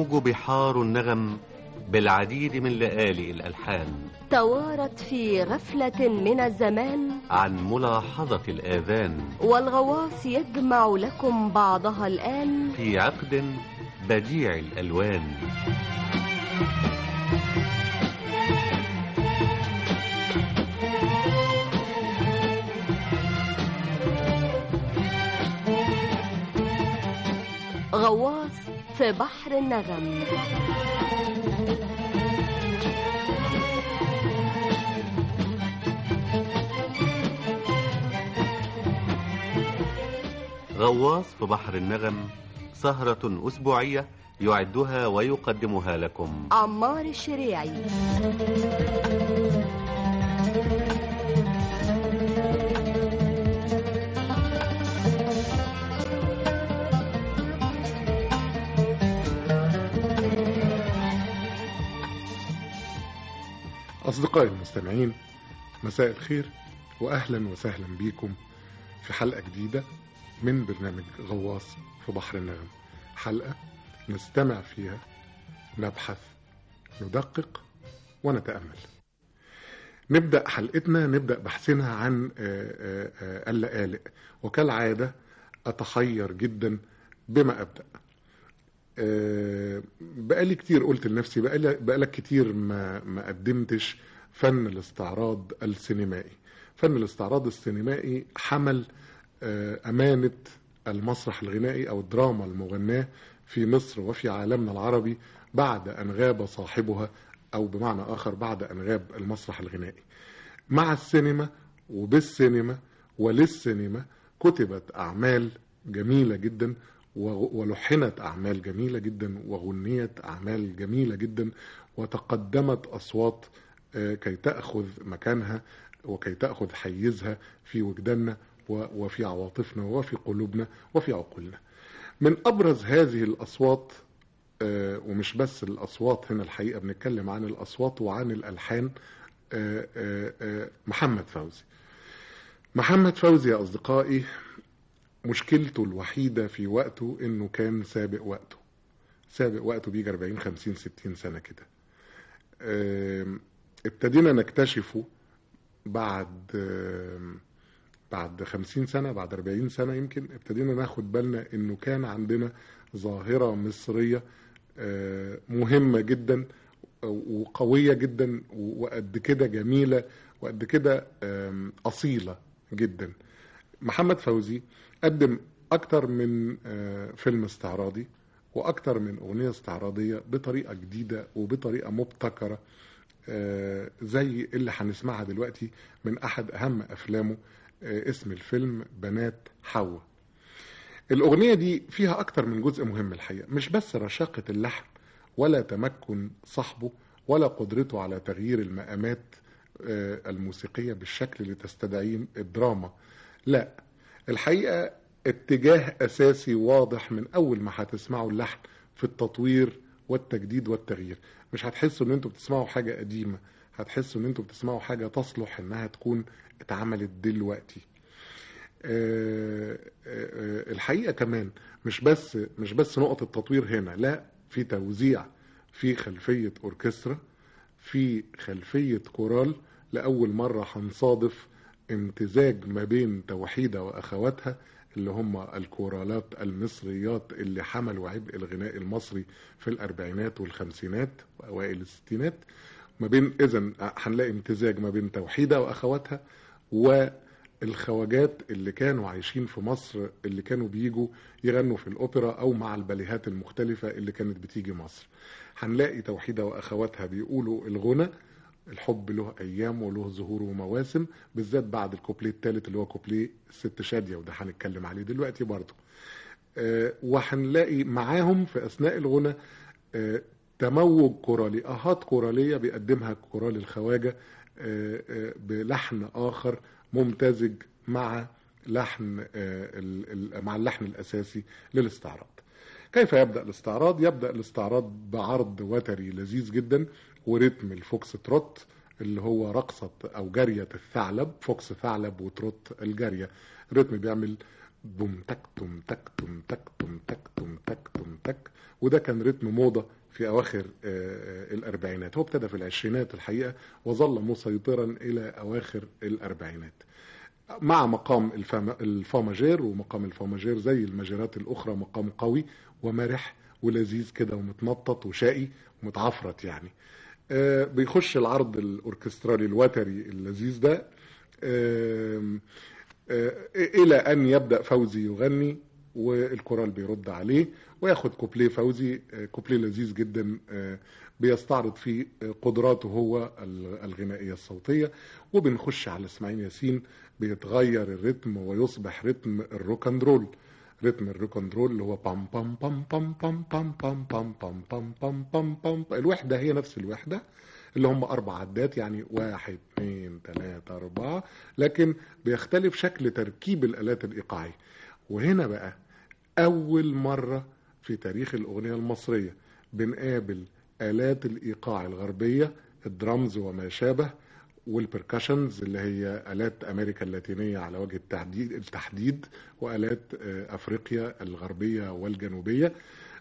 تموج بحار النغم بالعديد من لآلئ الألحان. توارت في غفلة من الزمان. عن ملاحظة الآذان. والغواص يجمع لكم بعضها الآن. في عقد بديع الألوان. غواص في بحر النغم. غواص في بحر النغم سهرة أسبوعية يعدها ويقدمها لكم. عمار الشريعي. أصدقائي المستمعين مساء الخير وأهلا وسهلا بكم في حلقة جديدة من برنامج غواص في بحر النغم. حلقة نستمع فيها نبحث ندقق ونتأمل. نبدأ حلقتنا نبدأ بحثنا عن آه، آه، اللآلئ وكالعادة أتحير جدا بما أبدأ. آه، بقالي كتير قلت لنفسي بقالك كتير ما ما قدمتش فن الاستعراض السينمائي. فن الاستعراض السينمائي حمل آه، أمانة المسرح الغنائي أو الدراما المغناة في مصر وفي عالمنا العربي بعد أن غاب صاحبها أو بمعنى آخر بعد أن غاب المسرح الغنائي. مع السينما وبالسينما وللسينما كتبت أعمال جميلة جدا ولحنت أعمال جميلة جدا وغنيت أعمال جميلة جدا وتقدمت أصوات آه، كي تأخذ مكانها وكي تأخذ حيزها في وجداننا وفي عواطفنا وفي قلوبنا وفي عقولنا. من أبرز هذه الأصوات آه، ومش بس الأصوات هنا الحقيقة بنتكلم عن الأصوات وعن الألحان آه، محمد فوزي. محمد فوزي يا أصدقائي مشكلته الوحيدة في وقته إنه كان سابق وقته. سابق وقته بيجي 40 50 60 سنة كده. ابتدينا نكتشفه بعد بعد 50 سنة بعد 40 سنة يمكن ابتدينا ناخد بالنا إنه كان عندنا ظاهرة مصرية آه، مهمة جدا وقوية جدا وقد كده جميلة وقد كده أصيلة جدا. محمد فوزي قدم أكتر من آه، فيلم استعراضي وأكتر من أغنية استعراضية بطريقة جديدة وبطريقة مبتكرة آه، زي اللي هنسمعها دلوقتي من أحد أهم أفلامه آه، اسم الفيلم بنات حواء. الأغنية دي فيها أكتر من جزء مهم الحقيقة مش بس رشاقة اللحن ولا تمكن صاحبه ولا قدرته على تغيير المقامات الموسيقية بالشكل اللي تستدعيه الدراما لا الحقيقة اتجاه أساسي واضح من أول ما هتسمعوا اللحن في التطوير والتجديد والتغيير. مش هتحسوا إن أنتوا بتسمعوا حاجة قديمة هتحسوا إن أنتوا بتسمعوا حاجة تصلح إنها تكون اتعملت دلوقتي. آه، آه، الحقيقة كمان مش بس مش بس نقط التطوير هنا لا في توزيع في خلفية أوركسترا في خلفية كورال. لأول مرة هنصادف امتزاج ما بين توحيدة وأخواتها اللي هم الكورالات المصريات اللي حملوا عبء الغناء المصري في الأربعينات والخمسينات وأوائل الستينات. ما بين إذن هنلاقي امتزاج ما بين توحيدة وأخواتها والخواجات اللي كانوا عايشين في مصر اللي كانوا بيجوا يغنوا في الأوبرا أو مع الباليهات المختلفة اللي كانت بتيجي مصر. هنلاقي توحيدة وأخواتها بيقولوا الغنى الحب له أيام وله ظهور ومواسم بالذات بعد الكوبليه الثالث اللي هو كوبليه الست شادية وده هنتكلم عليه دلوقتي برضه. آه، وهنلاقي معاهم في أثناء الغنى آه، تموج كورالي أهات كورالية بيقدمها كورال الخواجة آه، بلحن آخر ممتزج مع لحن مع اللحن الأساسي للاستعراض. كيف يبدأ الاستعراض؟ يبدأ الاستعراض بعرض وتري لذيذ جدا. و rhythm ال fox trot اللي هو رقصة أو جرية الثعلب fox ثعلب و trot الجارية. ال rhythm بيعمل بوم تك توم تك توم تك توم تك توم تك توم تك. وده كان rhythm موضة في أواخر آه، الأربعينات. هو ابتدى في العشرينات الحقيقة وظل مسيطرا إلى أواخر الأربعينات. مع مقام الفام- الفاماجير ومقام الفاماجير زي الماجيرات الأخرى مقام قوي ومرح ولذيذ كده ومتنطط وشقي ومتعفرت يعني. بيخش العرض الأوركسترالي الوتري اللذيذ ده آه، إلى أن يبدأ فوزي يغني والكورال بيرد عليه وياخد كوبليه فوزي آه، كوبليه لذيذ جدا آه، بيستعرض فيه آه، قدراته هو ال- الغنائية الصوتية وبنخش على اسماعيل ياسين بيتغير ال rhythm ويصبح rhythm ال rock and roll. rhythm ال rock and roll اللي هو بام بام بام بام بام بام بام بام بام بام بام بام بام الوحدة هي نفس الوحدة اللي هم أربع عدات يعني واحد اثنين ثلاثة أربعة لكن بيختلف شكل تركيب الآلات الإيقاعية وهنا بقى أول مرة في تاريخ الأغنية المصرية بنقابل آلات الإيقاع الغربية الدرامز وما شابه وال percussions اللي هي آلات أمريكا اللاتينية على وجه التحديد, التحديد وآلات آه، أفريقيا الغربية والجنوبية.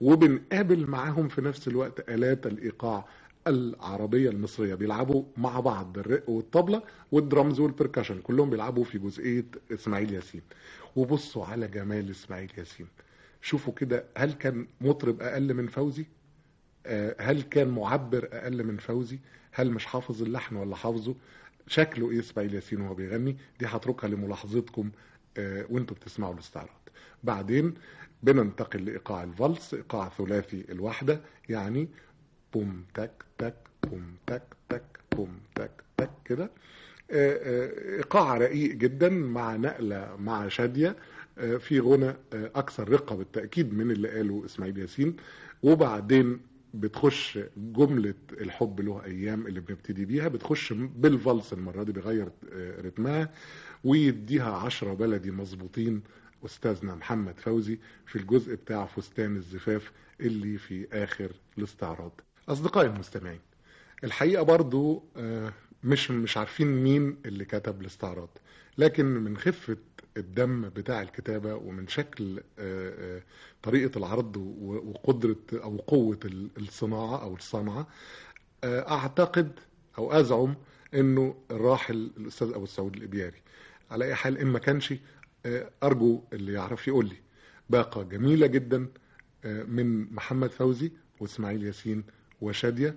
وبنقابل معاهم في نفس الوقت آلات الإيقاع العربية المصرية. بيلعبوا مع بعض الرق والطبلة وال drums وال percussion كلهم بيلعبوا في جزئية إسماعيل ياسين. وبصوا على جمال إسماعيل ياسين. شوفوا كده هل كان مطرب أقل من فوزي؟ آه، هل كان معبر أقل من فوزي؟ هل مش حافظ اللحن ولا حافظه؟ شكله إيه إسماعيل ياسين وهو بيغني؟ دي هتركها لملاحظتكم آه، وانتوا بتسمعوا الاستعراض. بعدين بننتقل لإيقاع الفالس إيقاع ثلاثي الوحدة يعني بوم تك تك بوم تك تك بوم تك تك كده. آه، آه، إيقاع رقيق جدا مع نقلة مع شادية في غنى أكثر رقة بالتأكيد من اللي قاله إسماعيل ياسين. وبعدين بتخش جملة الحب له أيام اللي بنبتدي بيها بتخش بالفالس المرة دي بيغير آه، رتمها ويديها عشرة بلدي مظبوطين. أستاذنا محمد فوزي في الجزء بتاع فستان الزفاف اللي في آخر الاستعراض. أصدقائي المستمعين الحقيقة برضو آه، مش مش عارفين مين اللي كتب الاستعراض لكن من خفة الدم بتاع الكتابة ومن شكل آه، آه، طريقة العرض وقدرة أو قوة الصناعة أو الصنعة. آه، أعتقد أو أزعم أنه الراحل الأستاذ أبو السعود الإبياري على أي حال إن ما كانش أرجو اللي يعرف يقول لي باقة جميلة جدا من محمد فوزي وإسماعيل ياسين وشادية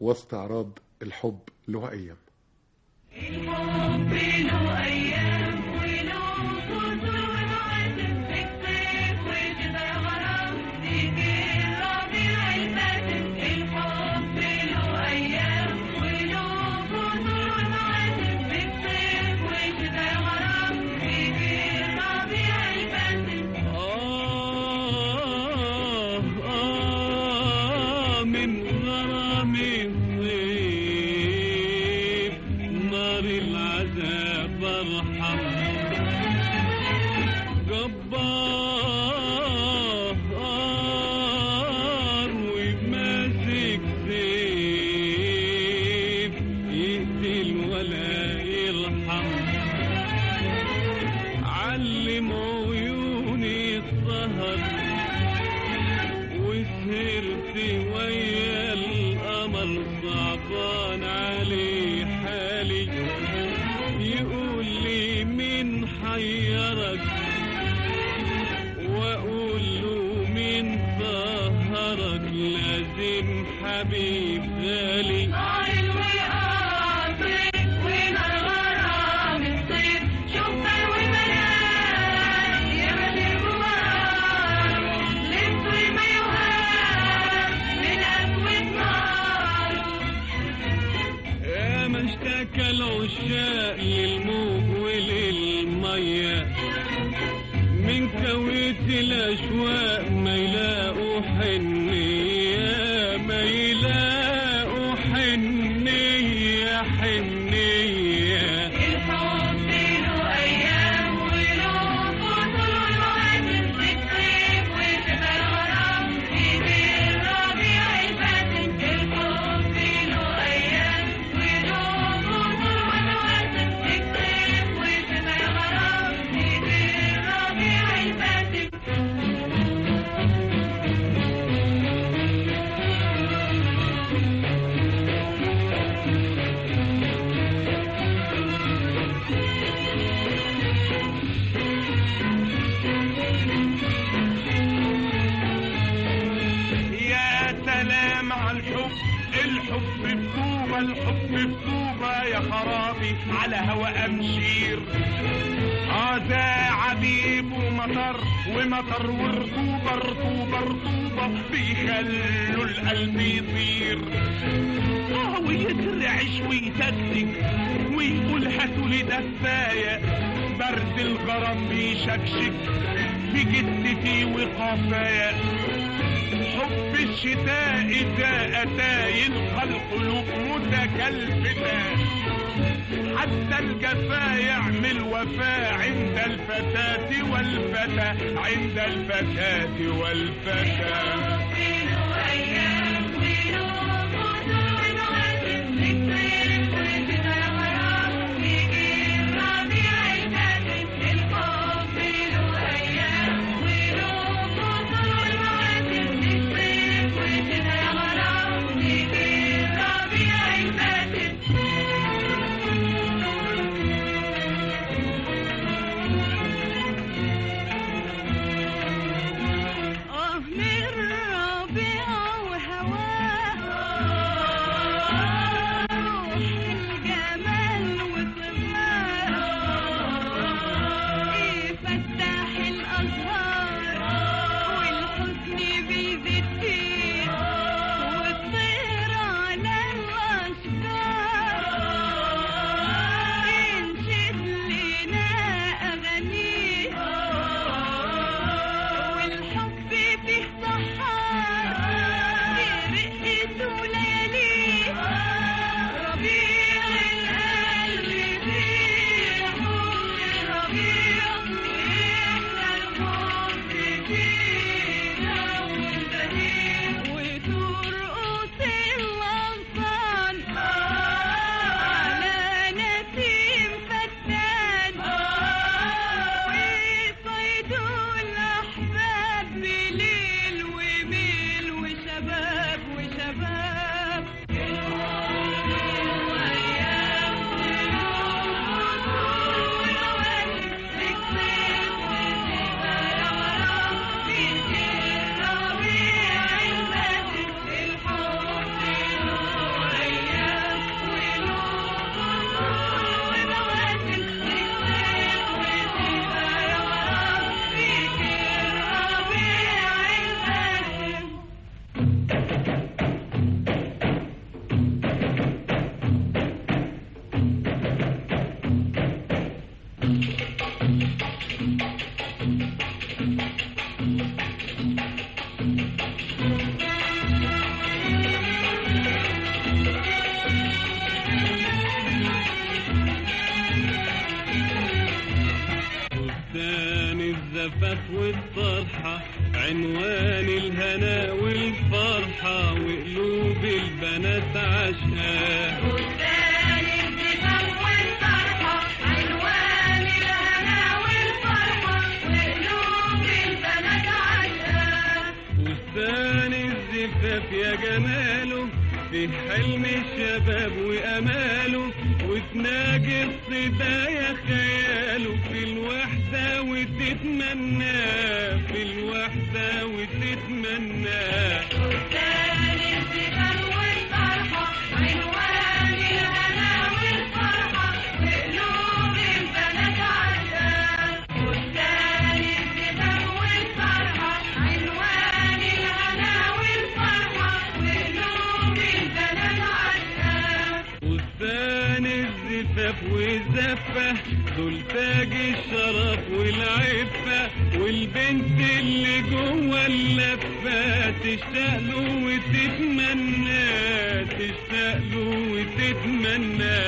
واستعراض الحب له أيام الحب وسهرت ويا القمر صعبان علي حالي. يقول لي مين حيرك وأقول له مين سهرك لازم حبيب اشتكى العشاق للموج وللمية من كويت الأشواق ما يلاقوا حنية الحب في طوبة الحب في طوبة يا خرابي. على هوى أمشير هذا عبيب ومطر ومطر ورطوبة رطوبة رطوبة بيخلوا القلب يطير آه ويترعش ويتكتك ويقول هاتوا لي دفاية. برد الغرام بيشكشك. جدتي وقفايا. حب الشتاء إذا أتى يلقى القلوب متكلفتة حتى الجفا يعمل وفاء عند الفتاة والفتى عند الفتاة والفتى والفرحة وقلوب البنات عشقاه بستان الزفاف يا جماله في حلم الشباب وأماله وتناجي الصدا يا خياله في الوحدة وتتمنى في الوحدة وتتمنى والعفة والبنت اللي جوه اللفة تشتاق له وتتمنى تشتاق له وتتمنى